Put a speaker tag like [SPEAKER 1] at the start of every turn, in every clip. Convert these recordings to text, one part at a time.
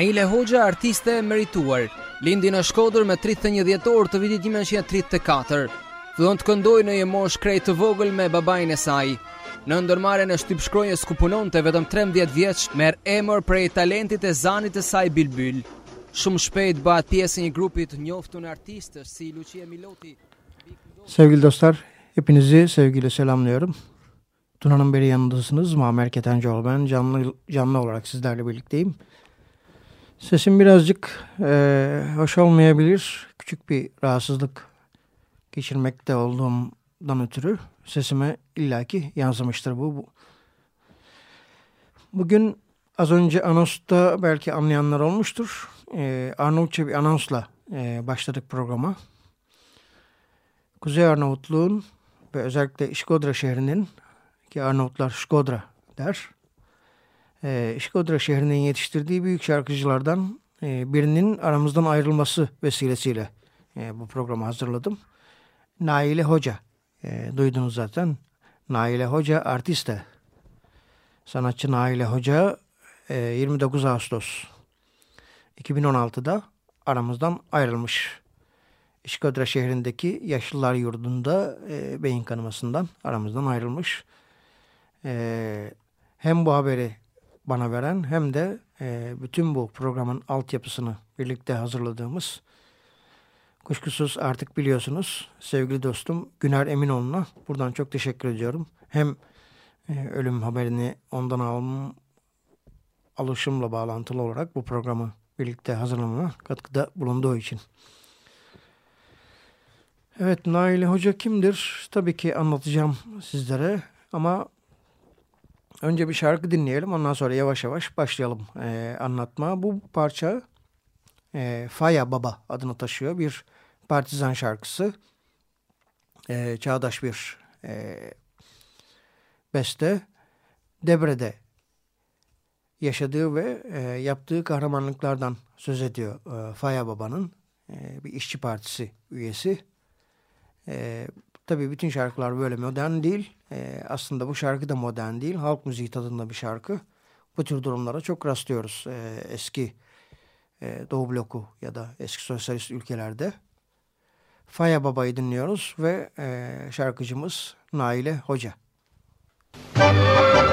[SPEAKER 1] Naile Hoxha, artiste e merituar, lindi në Shkodër me 31 dhjetor të vitit 1934. Fillon të këndoj në jemo shkrejt të vogël me babajnë e saj. Në ndërmare në shtyp shkronjës ku punon të vetëm 13 vjeç, merë emër prej talentit e zanit e saj Bilbyl. Shumë shpejt bëhat pjesë një grupit njoftu në artistës si Lucia Miloti.
[SPEAKER 2] Sevgili dostlar, hepinizi sevgiyle selamlıyorum. Tuna'nın beri yanındasınız. Muammer Ketencoğlu ben. Canlı, canlı olarak sizlerle birlikteyim. Sesim birazcık e, hoş olmayabilir. Küçük bir rahatsızlık geçirmekte olduğumdan ötürü sesime illaki yansımıştır bu. bu. Bugün az önce anonsta belki anlayanlar olmuştur. E, Arnavutça bir anonsla e, başladık programa. Kuzey Arnavutluğun ve özellikle Şkodra şehrinin ki Arnavutlar Şkodra der e, Şkodra şehrinin yetiştirdiği büyük şarkıcılardan e, birinin aramızdan ayrılması vesilesiyle e, bu programı hazırladım. Naile Hoca. E, duydunuz zaten. Naile Hoca artiste. Sanatçı Naile Hoca e, 29 Ağustos 2016'da aramızdan ayrılmış. İşkodra şehrindeki yaşlılar yurdunda beyin kanamasından aramızdan ayrılmış. Hem bu haberi bana veren hem de e, bütün bu programın altyapısını birlikte hazırladığımız kuşkusuz artık biliyorsunuz sevgili dostum Güner Eminoğlu'na buradan çok teşekkür ediyorum. Hem e, ölüm haberini ondan alım, alışımla bağlantılı olarak bu programı birlikte hazırlamama katkıda bulunduğu için. Evet Nail Hoca kimdir? Tabii ki anlatacağım sizlere ama Önce bir şarkı dinleyelim ondan sonra yavaş yavaş başlayalım e, anlatma. Bu parça e, Faya Baba adını taşıyor. Bir partizan şarkısı. E, çağdaş bir e, beste. Debre'de yaşadığı ve e, yaptığı kahramanlıklardan söz ediyor e, Faya Baba'nın. E, bir işçi partisi üyesi. E, Tabii bütün şarkılar böyle modern değil. E, aslında bu şarkı da modern değil. Halk müziği tadında bir şarkı. Bu tür durumlara çok rastlıyoruz e, eski e, Doğu bloku ya da eski sosyalist ülkelerde. Faya Baba'yı dinliyoruz ve e, şarkıcımız Naile Hoca. Müzik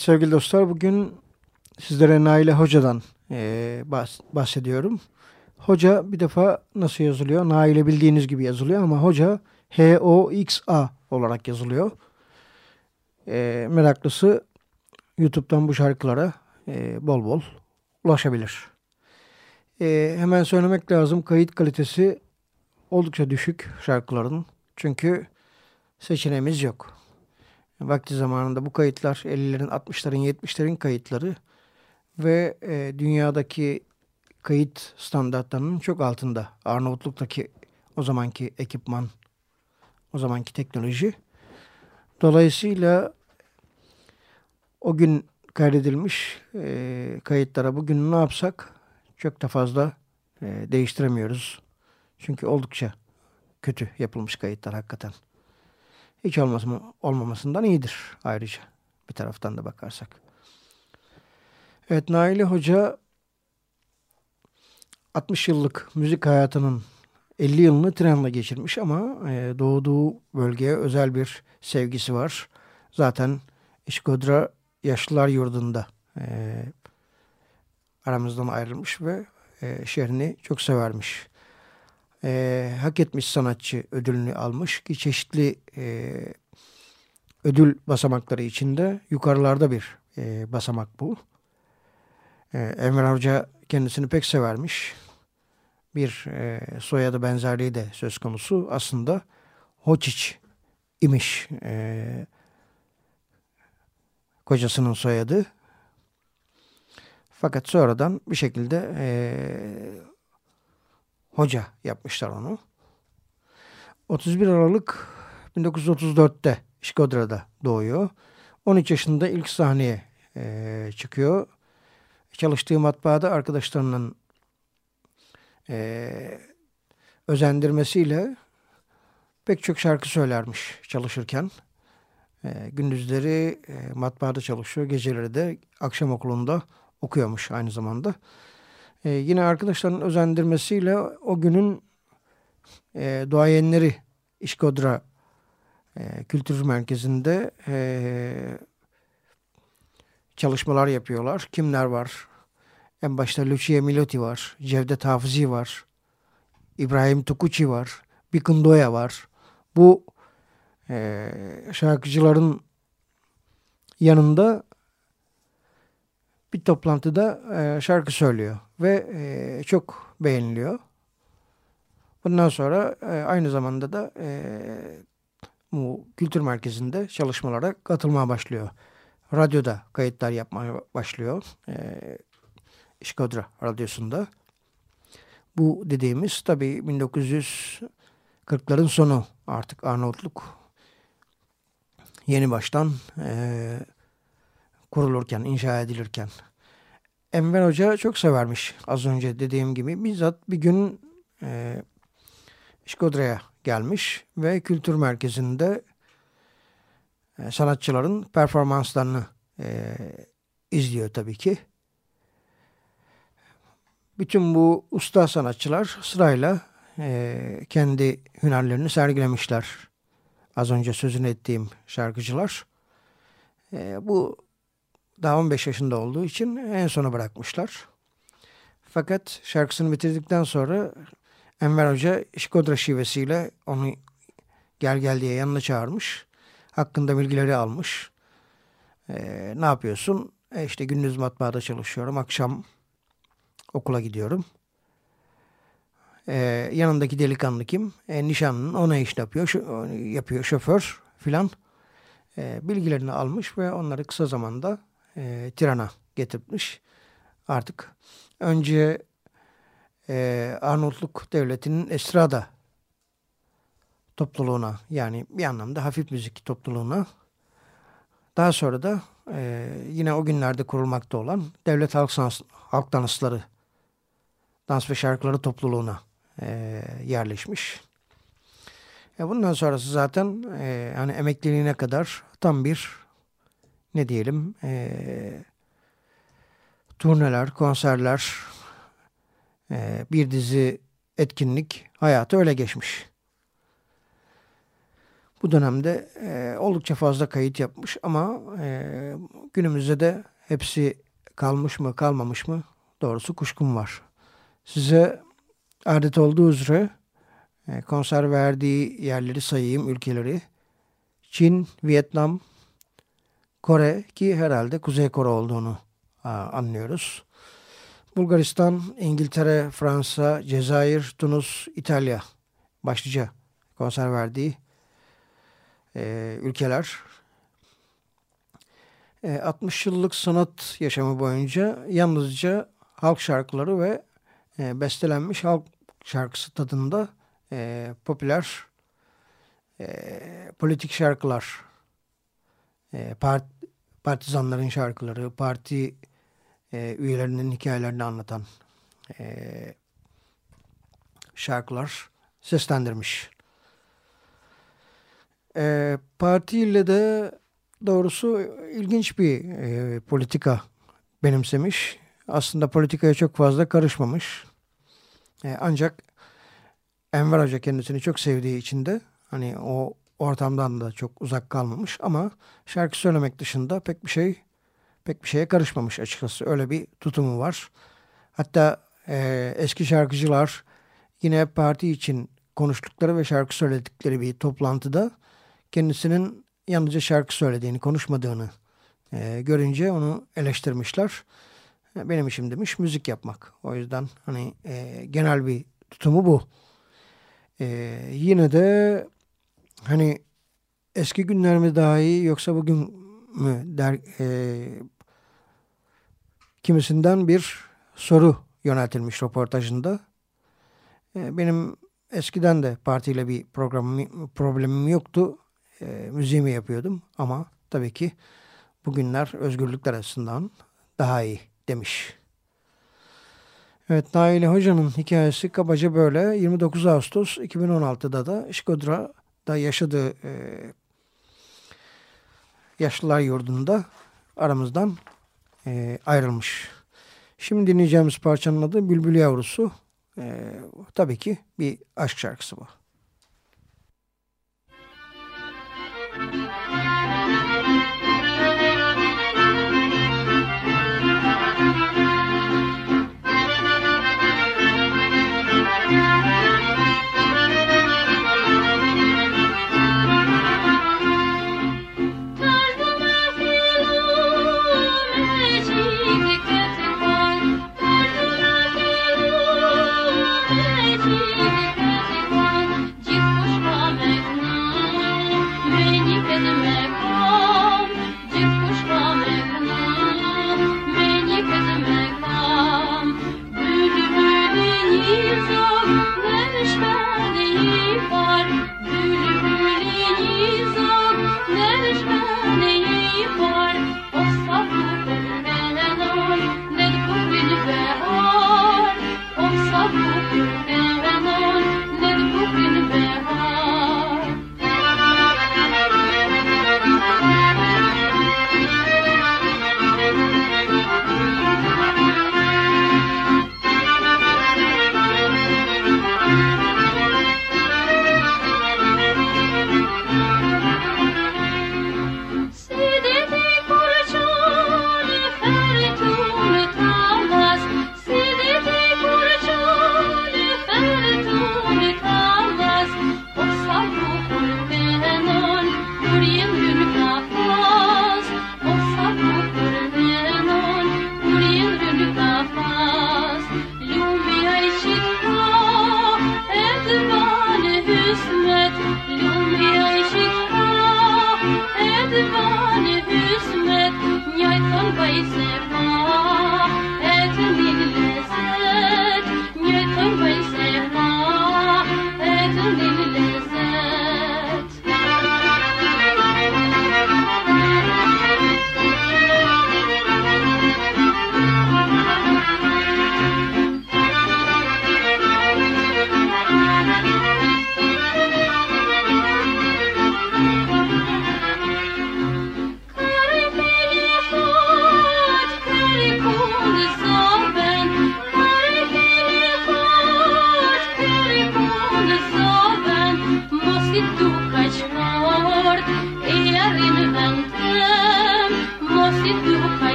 [SPEAKER 2] Sevgili dostlar bugün sizlere Naile Hoca'dan e, bahsediyorum. Hoca bir defa nasıl yazılıyor? Naile bildiğiniz gibi yazılıyor ama hoca H-O-X-A olarak yazılıyor. E, meraklısı YouTube'dan bu şarkılara e, bol bol ulaşabilir. Hemen söylemek lazım kayıt kalitesi oldukça düşük şarkıların. Çünkü seçeneğimiz yok. Vakti zamanında bu kayıtlar 50'lerin, 60'ların, 70'lerin kayıtları ve e, dünyadaki kayıt standartlarının çok altında. Arnavutluk'taki o zamanki ekipman, o zamanki teknoloji. Dolayısıyla o gün kaydedilmiş e, kayıtlara bugün ne yapsak çok da fazla e, değiştiremiyoruz. Çünkü oldukça kötü yapılmış kayıtlar hakikaten. Hiç olması, olmamasından iyidir ayrıca bir taraftan da bakarsak. Evet Naili Hoca 60 yıllık müzik hayatının 50 yılını trenle geçirmiş ama e, doğduğu bölgeye özel bir sevgisi var. Zaten İşkodra Yaşlılar Yurdu'nda e, aramızdan ayrılmış ve e, şehrini çok severmiş. E, hak etmiş sanatçı ödülünü almış ki çeşitli e, ödül basamakları içinde yukarılarda bir e, basamak bu. E, Enver Hoca kendisini pek severmiş. Bir e, soyadı benzerliği de söz konusu. Aslında Hoçiç imiş e, kocasının soyadı. Fakat sonradan bir şekilde e, hoca yapmışlar onu. 31 Aralık 1934'te Şkodra'da doğuyor. 13 yaşında ilk sahneye e, çıkıyor. Çalıştığı matbaada arkadaşlarının e, özendirmesiyle pek çok şarkı söylermiş çalışırken. E, gündüzleri e, matbaada çalışıyor, geceleri de akşam okulunda okuyormuş aynı zamanda. E, yine arkadaşların özendirmesiyle o günün e, duayenleri İşkodra e, Kültür Merkezi'nde e, çalışmalar yapıyorlar. Kimler var? En başta Lucia Miloti var, Cevdet Hafızi var, İbrahim Tukuçi var, Bikundoya var. Bu e, şarkıcıların yanında bir toplantıda e, şarkı söylüyor ve e, çok beğeniliyor. Bundan sonra e, aynı zamanda da e, bu kültür merkezinde çalışmalara katılmaya başlıyor. Radyoda kayıtlar yapmaya başlıyor. E, İşkodra radyosunda. Bu dediğimiz tabii 1940'ların sonu artık Arnavutluk yeni baştan e, kurulurken, inşa edilirken. Enver Hoca çok severmiş az önce dediğim gibi. Bizzat bir gün e, Şkodra'ya gelmiş ve kültür merkezinde e, sanatçıların performanslarını e, izliyor tabii ki. Bütün bu usta sanatçılar sırayla e, kendi hünerlerini sergilemişler. Az önce sözünü ettiğim şarkıcılar. E, bu daha 15 yaşında olduğu için en sona bırakmışlar. Fakat şarkısını bitirdikten sonra Enver Hoca Şkodra şivesiyle onu gel gel diye yanına çağırmış. Hakkında bilgileri almış. Ee, ne yapıyorsun? E işte gündüz matbaada çalışıyorum. Akşam okula gidiyorum. Ee, yanındaki delikanlı kim? E, nişanlının ona iş yapıyor. Şu, yapıyor şoför filan. E, bilgilerini almış ve onları kısa zamanda e, Tiran'a getirmiş. Artık önce e, Arnavutluk Devleti'nin Estrada topluluğuna yani bir anlamda hafif müzik topluluğuna daha sonra da e, yine o günlerde kurulmakta olan Devlet Halk, Sans, Halk Dansları Dans ve Şarkıları topluluğuna e, yerleşmiş. E, bundan sonrası zaten e, hani emekliliğine kadar tam bir ne diyelim e, turneler, konserler, e, bir dizi etkinlik hayatı öyle geçmiş. bu dönemde e, oldukça fazla kayıt yapmış ama e, günümüzde de hepsi kalmış mı kalmamış mı doğrusu kuşkum var. Size adet olduğu üzere konser verdiği yerleri sayayım, ülkeleri. Çin, Vietnam, Kore ki herhalde Kuzey Kore olduğunu anlıyoruz. Bulgaristan, İngiltere, Fransa, Cezayir, Tunus, İtalya başlıca konser verdiği e, ülkeler. E, 60 yıllık sanat yaşamı boyunca yalnızca halk şarkıları ve e, bestelenmiş halk şarkısı tadında e, popüler e, politik şarkılar, e, part, partizanların şarkıları, parti e, üyelerinin hikayelerini anlatan e, şarkılar seslendirmiş. E, partiyle de doğrusu ilginç bir e, politika benimsemiş. Aslında politikaya çok fazla karışmamış. E, ancak Enver Hoca kendisini çok sevdiği için de hani o ortamdan da çok uzak kalmamış ama şarkı söylemek dışında pek bir şey pek bir şeye karışmamış açıkçası. Öyle bir tutumu var. Hatta e, eski şarkıcılar yine parti için konuştukları ve şarkı söyledikleri bir toplantıda kendisinin yalnızca şarkı söylediğini, konuşmadığını e, görünce onu eleştirmişler. E, benim işim demiş müzik yapmak. O yüzden hani e, genel bir tutumu bu. E, yine de hani eski günler mi daha iyi yoksa bugün mü der e, kimisinden bir soru yöneltilmiş röportajında. E, benim eskiden de partiyle bir programım, problemim yoktu. E, müziğimi yapıyordum ama tabii ki bugünler özgürlükler açısından daha iyi demiş. Evet Naili Hoca'nın hikayesi kabaca böyle. 29 Ağustos 2016'da da Şkodra'da yaşadığı e, yaşlılar yurdunda aramızdan e, ayrılmış. Şimdi dinleyeceğimiz parçanın adı Bülbül Yavrusu. E, tabii ki bir aşk şarkısı bu. Müzik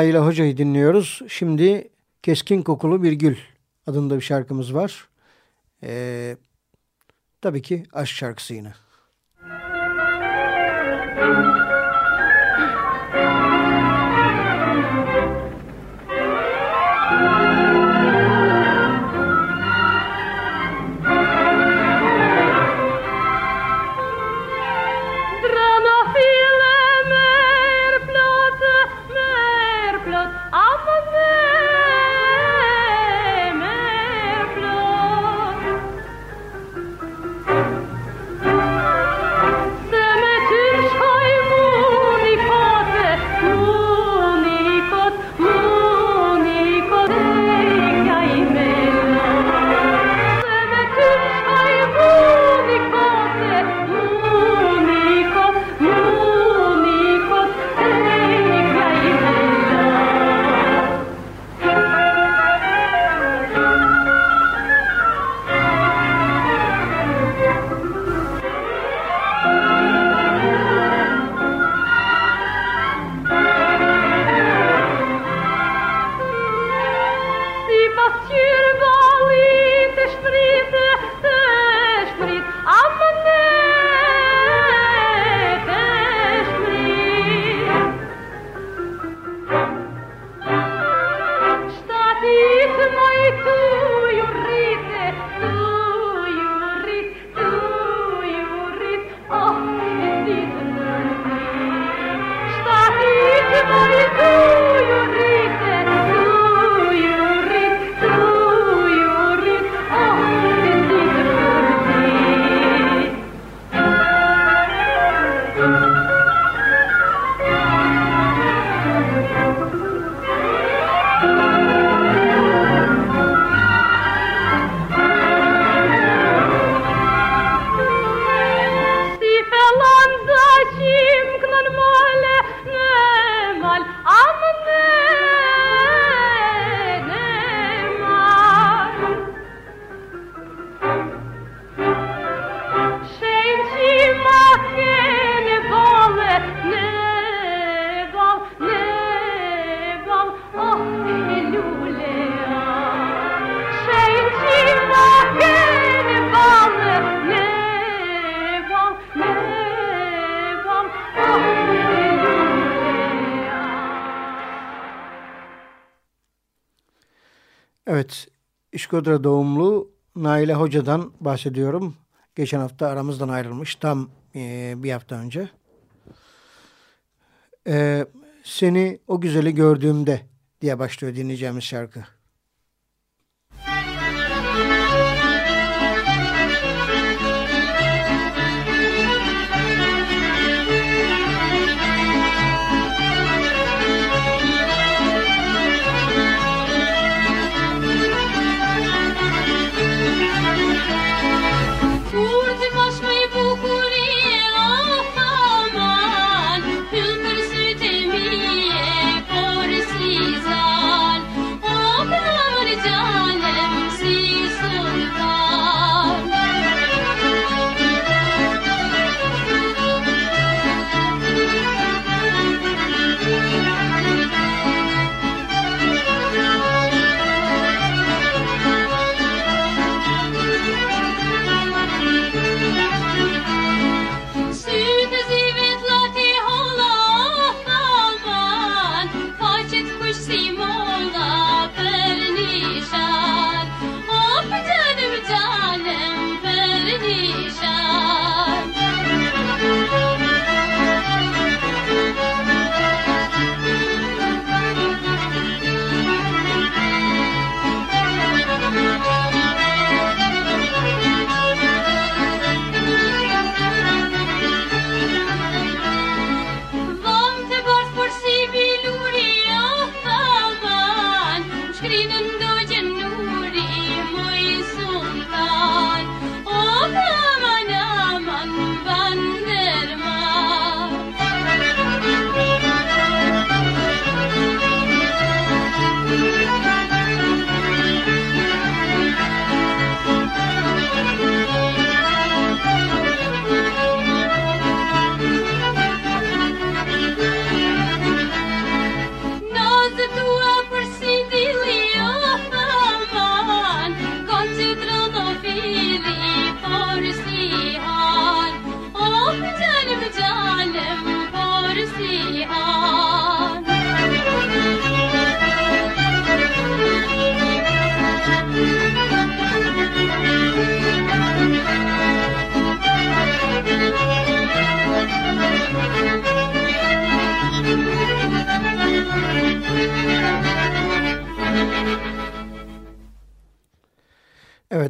[SPEAKER 2] Naile Hoca'yı dinliyoruz. Şimdi Keskin Kokulu Bir Gül adında bir şarkımız var. Ee, tabii ki aşk şarkısı yine. Evet, İşkodra doğumlu Naile Hoca'dan bahsediyorum. Geçen hafta aramızdan ayrılmış tam e, bir hafta önce. E, seni o güzeli gördüğümde diye başlıyor dinleyeceğimiz şarkı.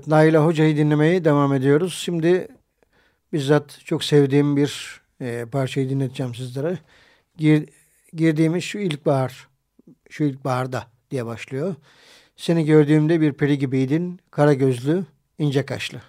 [SPEAKER 2] Evet Naila Hoca'yı dinlemeye devam ediyoruz. Şimdi bizzat çok sevdiğim bir e, parçayı dinleteceğim sizlere. Gir, girdiğimiz şu ilkbahar, şu ilkbaharda diye başlıyor. Seni gördüğümde bir peri gibiydin, kara gözlü, ince kaşlı.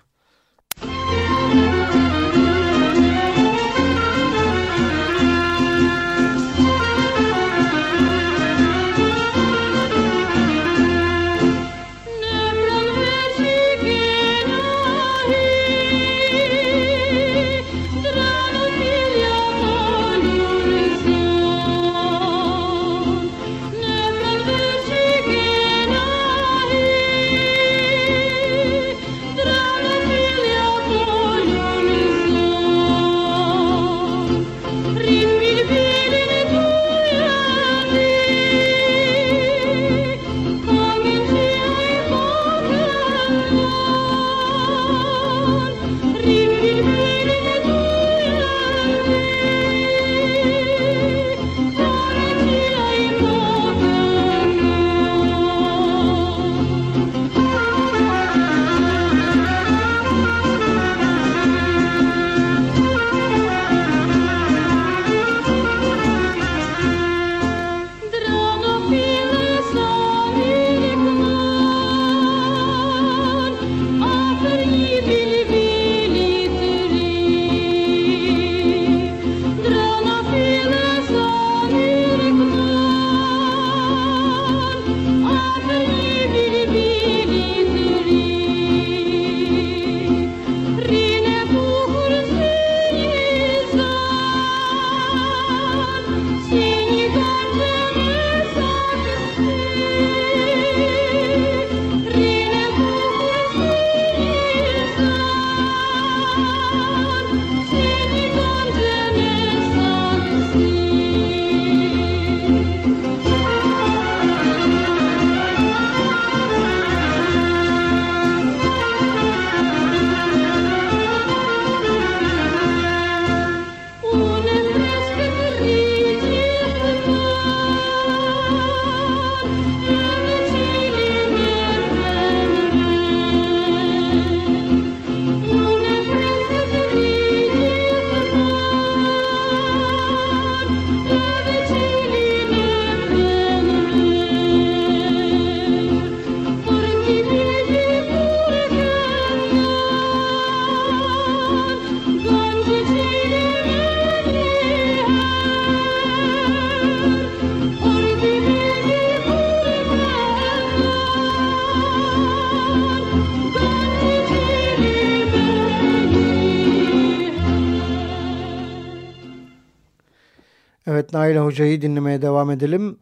[SPEAKER 2] Hoca'yı dinlemeye devam edelim.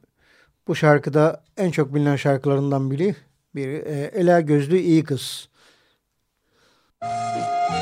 [SPEAKER 2] Bu şarkıda en çok bilinen şarkılarından biri. Bir e, Ela Gözlü iyi Kız. Müzik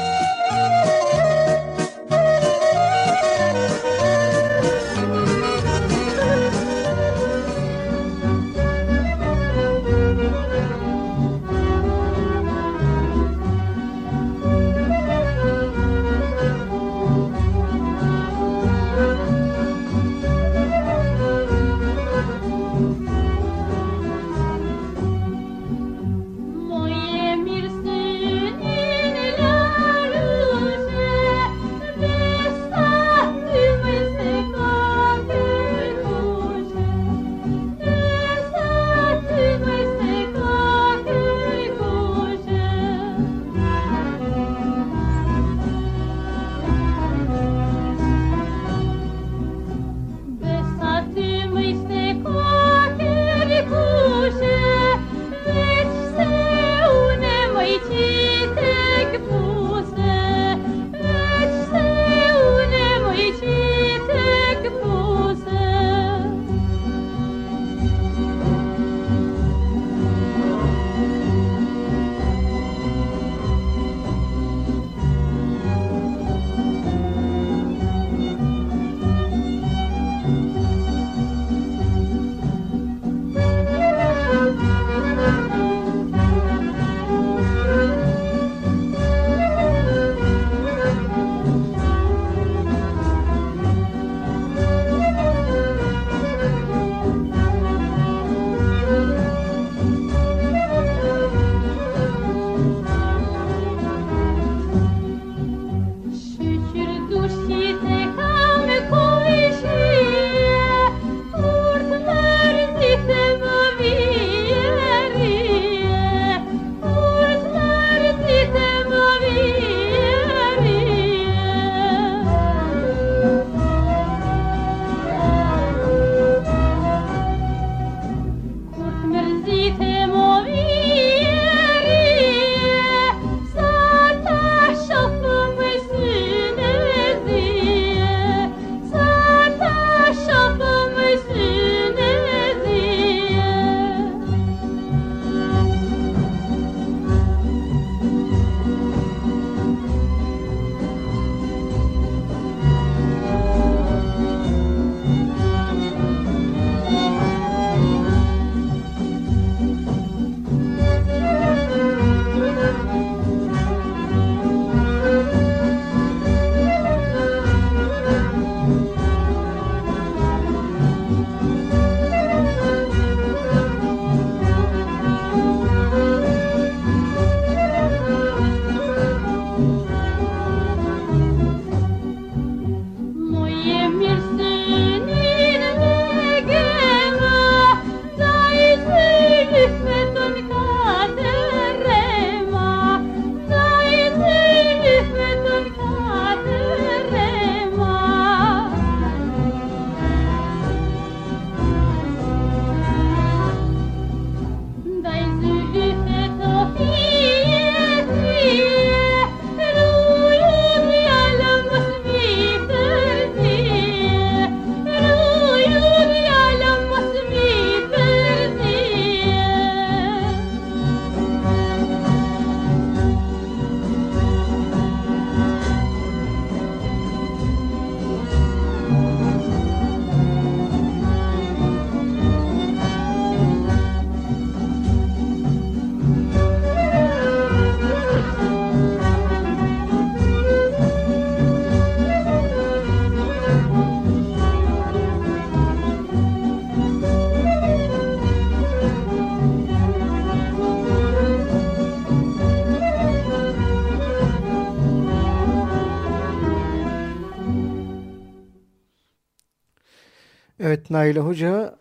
[SPEAKER 2] Evet Naile Hoca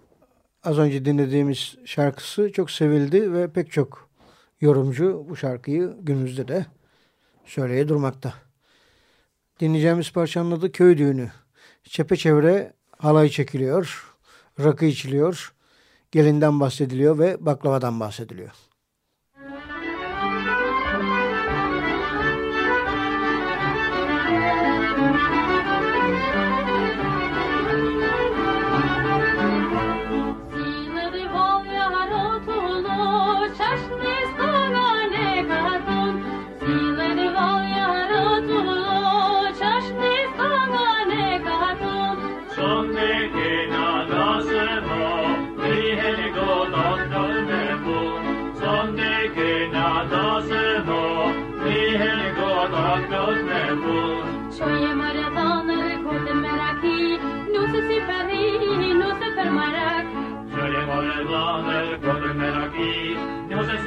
[SPEAKER 2] az önce dinlediğimiz şarkısı çok sevildi ve pek çok yorumcu bu şarkıyı günümüzde de söyleye durmakta. Dinleyeceğimiz parçanın adı Köy Düğünü. Çepeçevre halay çekiliyor, rakı içiliyor, gelinden bahsediliyor ve baklavadan bahsediliyor.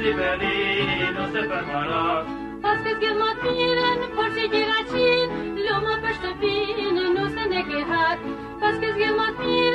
[SPEAKER 3] Si perdido se permăra.
[SPEAKER 4] Astăzi ghelmatin, porții ghiracin, lumea pe ștăpin, nu se necăhat. Astăzi ghelmatin,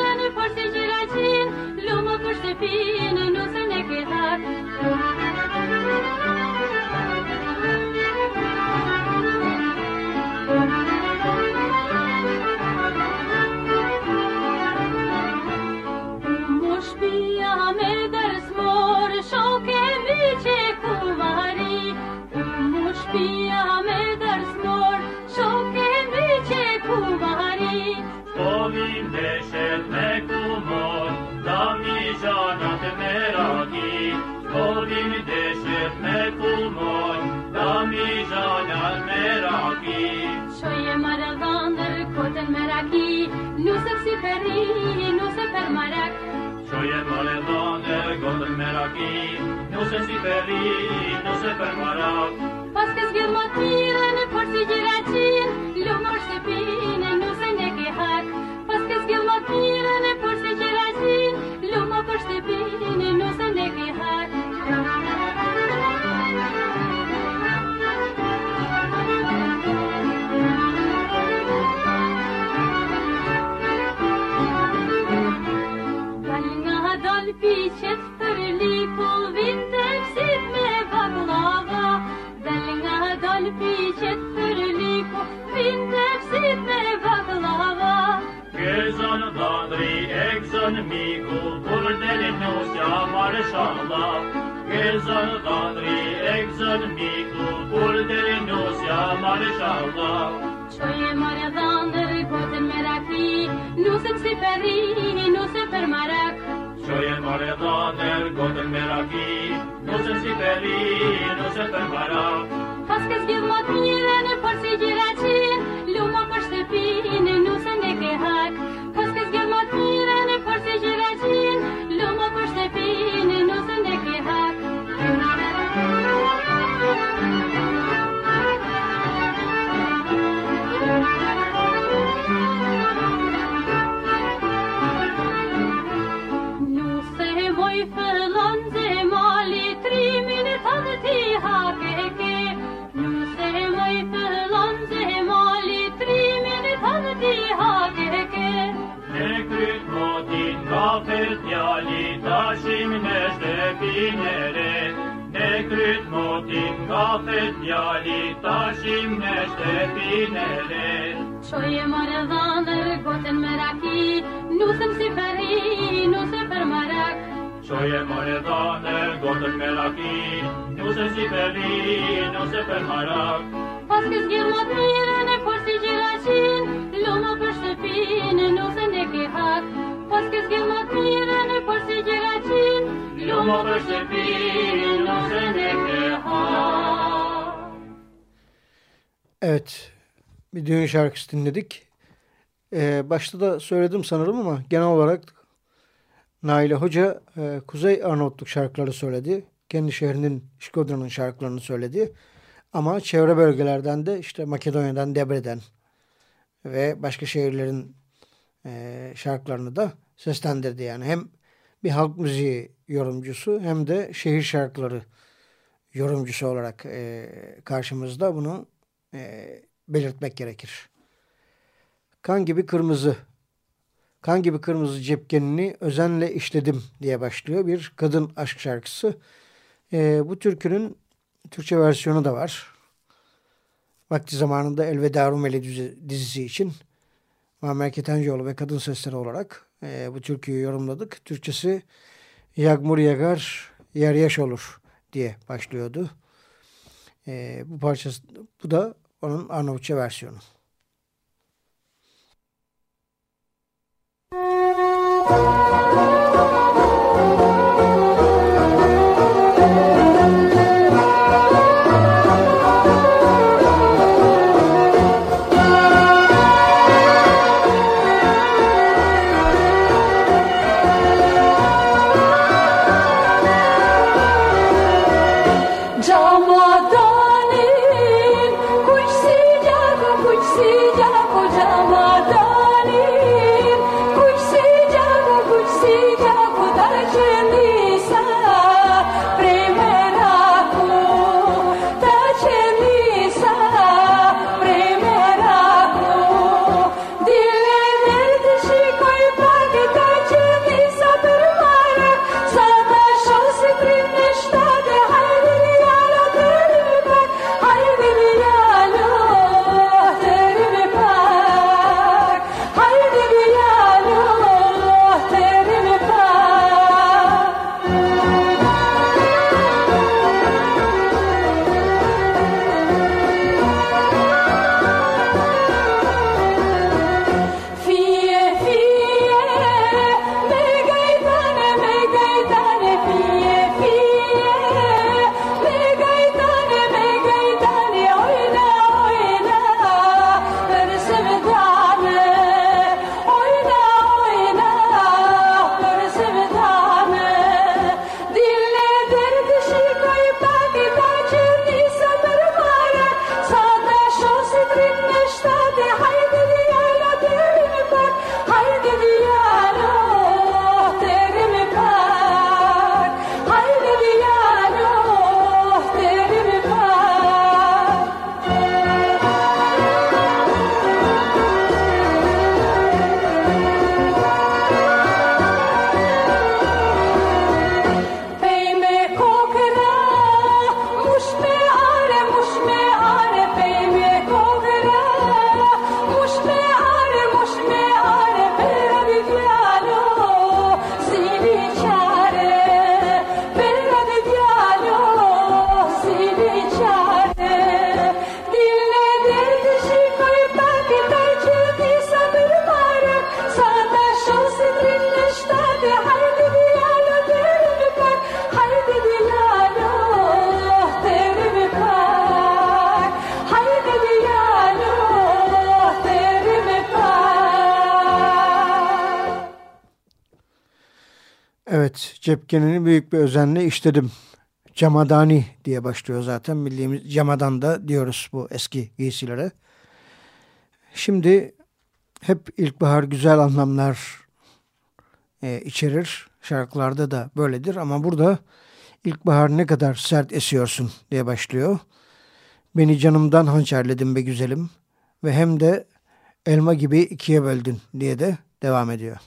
[SPEAKER 3] Golden Meraki, no se si no se pervará.
[SPEAKER 4] Pas es give
[SPEAKER 3] Afet djali tashim në shtepin e let
[SPEAKER 4] Qoje marë dhanër, gotën me raki Nusëm si përri, nusëm për marak
[SPEAKER 3] Qoje marë dhanër, gotën me raki Nusëm si përri, nusëm për marak
[SPEAKER 4] Pas kësë gjirë më të mirë, në kërë si gjirë ashin Loma për shtepin, nusëm e ke hak. Pas kësë gjirë më të mirë, në kërë si gjirë ashin Loma për shtepin, nusëm e ke hak.
[SPEAKER 2] Evet, bir düğün şarkısı dinledik. Ee, başta da söyledim sanırım ama genel olarak Naile Hoca e, Kuzey Arnavutluk şarkıları söyledi. Kendi şehrinin İşkodra'nın şarkılarını söyledi. Ama çevre bölgelerden de işte Makedonya'dan, Debre'den ve başka şehirlerin e, şarkılarını da seslendirdi. Yani hem bir halk müziği yorumcusu hem de şehir şarkıları yorumcusu olarak e, karşımızda bunu e, belirtmek gerekir. Kan gibi kırmızı. Kan gibi kırmızı cepkenini özenle işledim diye başlıyor. Bir kadın aşk şarkısı. E, bu türkünün Türkçe versiyonu da var. Vakti zamanında Elveda Rumeli dizisi için Muammer Ketencoğlu ve kadın sesleri olarak e, bu türküyü yorumladık. Türkçesi Yagmur yagar, yer yaş olur diye başlıyordu. E, bu parçası, bu da onun Arnavutça versiyonu. Cepkenini büyük bir özenle işledim. Camadani diye başlıyor zaten. Bildiğimiz camadan da diyoruz bu eski giysilere. Şimdi hep ilkbahar güzel anlamlar e, içerir. Şarkılarda da böyledir ama burada ilkbahar ne kadar sert esiyorsun diye başlıyor. Beni canımdan hançerledin be güzelim ve hem de elma gibi ikiye böldün diye de devam ediyor.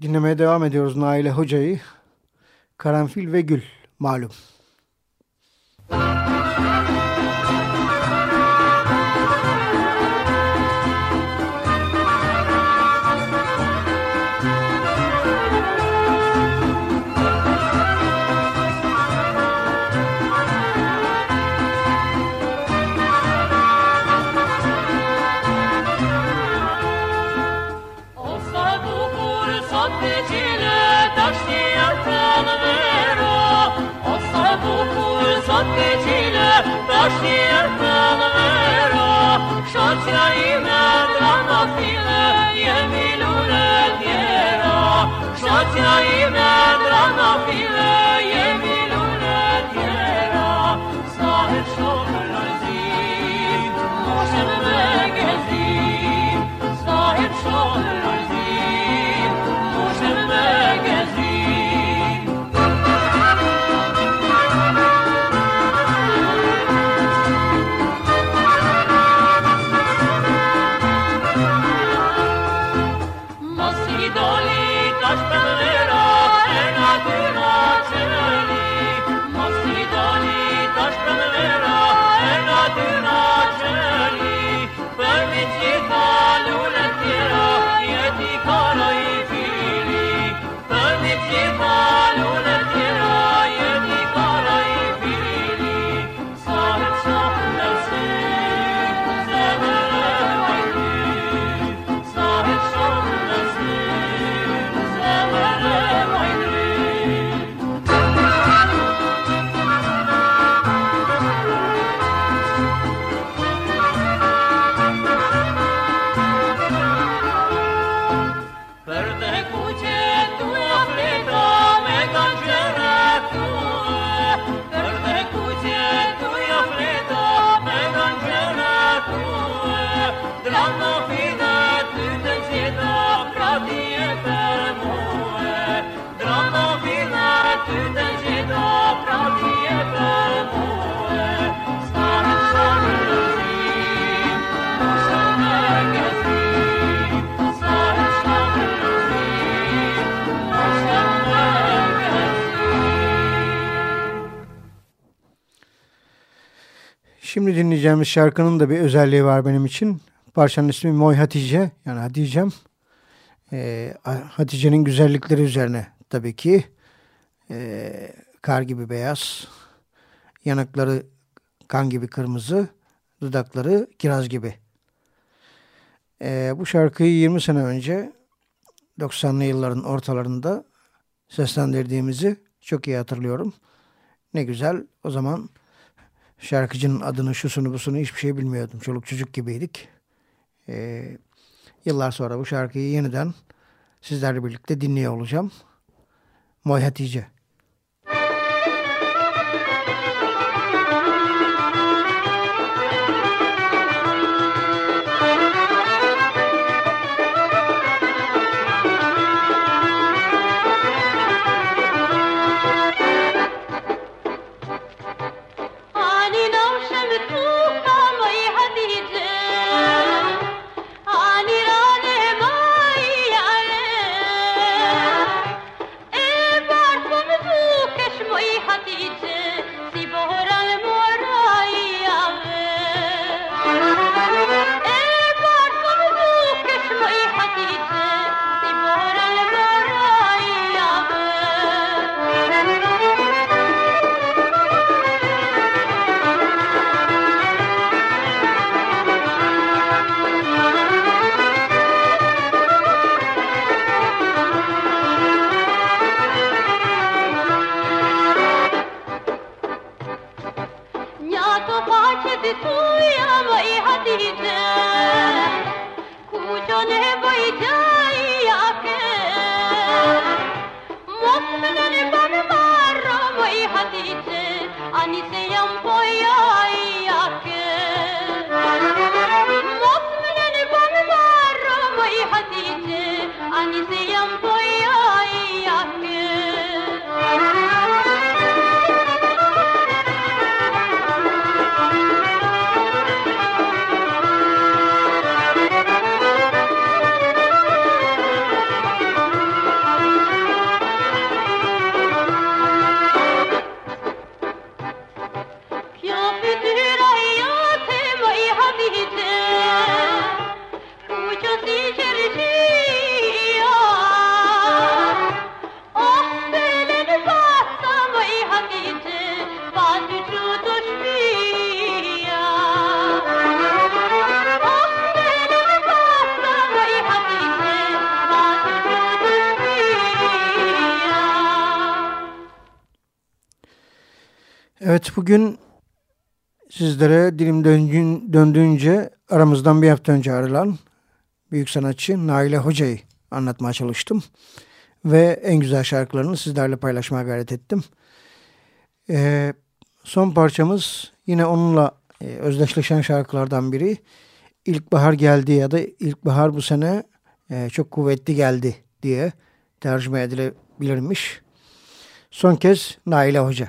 [SPEAKER 2] Dinlemeye devam ediyoruz Naile Hoca'yı. Karanfil ve Gül malum. Şimdi dinleyeceğimiz şarkının da bir özelliği var benim için. Parçanın ismi Moy Hatice. Yani Hatice'm. Ee, Hatice'nin güzellikleri üzerine tabii ki. Ee, kar gibi beyaz. Yanakları kan gibi kırmızı. Dudakları kiraz gibi. Ee, bu şarkıyı 20 sene önce 90'lı yılların ortalarında seslendirdiğimizi çok iyi hatırlıyorum. Ne güzel o zaman şarkıcının adını, şusunu, busunu hiçbir şey bilmiyordum. Çoluk çocuk gibiydik. Ee, yıllar sonra bu şarkıyı yeniden sizlerle birlikte dinliyor olacağım. Moy Hatice.
[SPEAKER 4] Evet
[SPEAKER 2] sizlere dilim döndüğünce aramızdan bir hafta önce ayrılan büyük sanatçı Naile Hoca'yı anlatmaya çalıştım. Ve en güzel şarkılarını sizlerle paylaşmaya gayret ettim. Ee, son parçamız yine onunla e, özdeşleşen şarkılardan biri. İlkbahar geldi ya da ilkbahar bu sene e, çok kuvvetli geldi diye tercüme edilebilirmiş. Son kez Naile Hoca.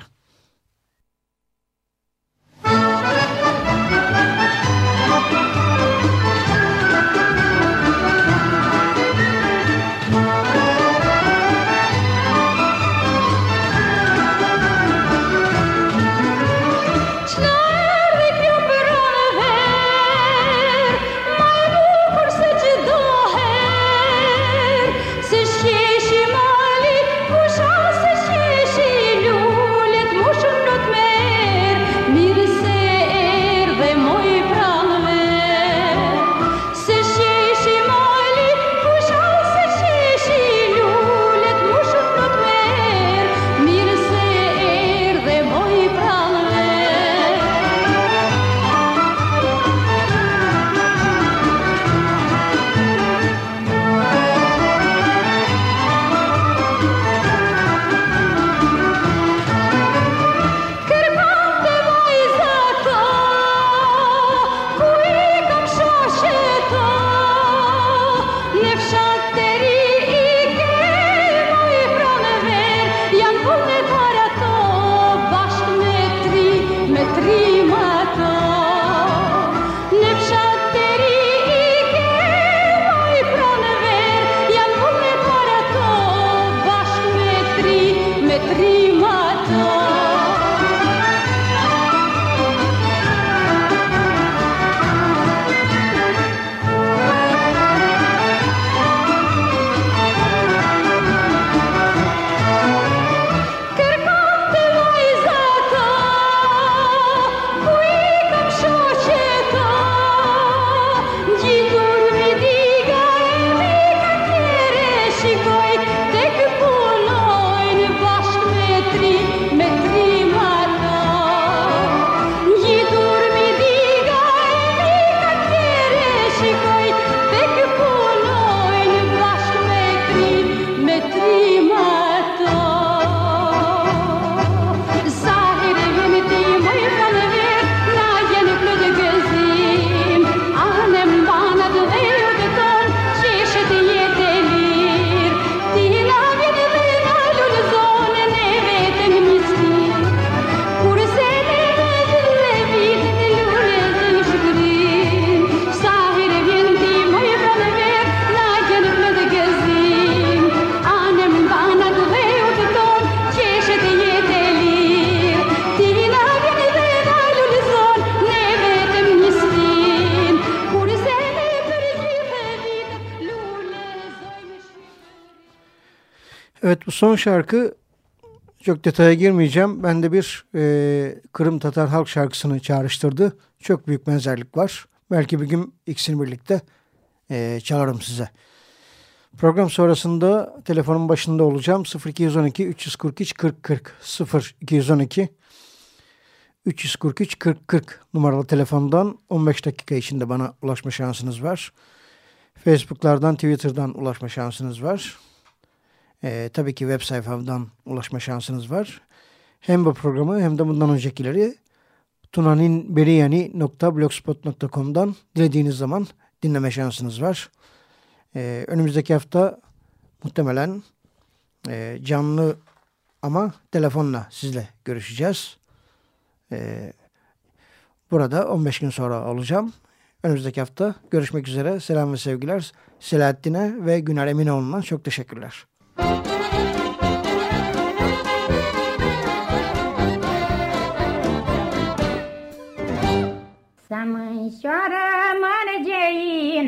[SPEAKER 2] Son şarkı çok detaya girmeyeceğim. Ben de bir e, Kırım Tatar halk şarkısını çağrıştırdı. Çok büyük benzerlik var. Belki bir gün ikisini birlikte e, çalarım size. Program sonrasında telefonun başında olacağım. 0212 343 40 40 0212 343 40 40 numaralı telefondan 15 dakika içinde bana ulaşma şansınız var. Facebook'lardan, Twitter'dan ulaşma şansınız var. Ee, tabii ki web sayfamdan ulaşma şansınız var. Hem bu programı hem de bundan öncekileri tunaninberiyani.blogspot.com'dan dilediğiniz zaman dinleme şansınız var. Ee, önümüzdeki hafta muhtemelen e, canlı ama telefonla sizle görüşeceğiz. Ee, burada 15 gün sonra olacağım. Önümüzdeki hafta görüşmek üzere. Selam ve sevgiler. Selahattin'e ve Güner Eminoğlu'na çok teşekkürler.